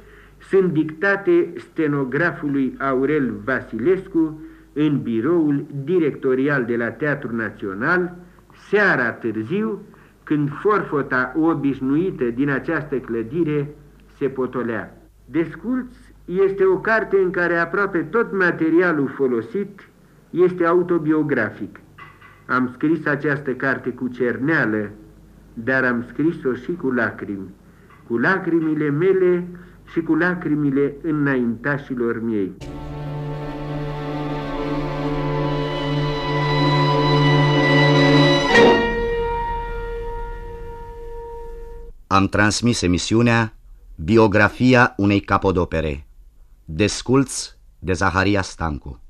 sunt dictate stenografului Aurel Vasilescu în biroul directorial de la Teatrul Național, seara târziu, când forfota obișnuită din această clădire se potolea. Desculți este o carte în care aproape tot materialul folosit este autobiografic. Am scris această carte cu cerneală, dar am scris-o și cu lacrimi, cu lacrimile mele și cu lacrimile înaintașilor miei. Am transmis emisiunea Biografia unei capodopere. Desculți de Zaharia Stancu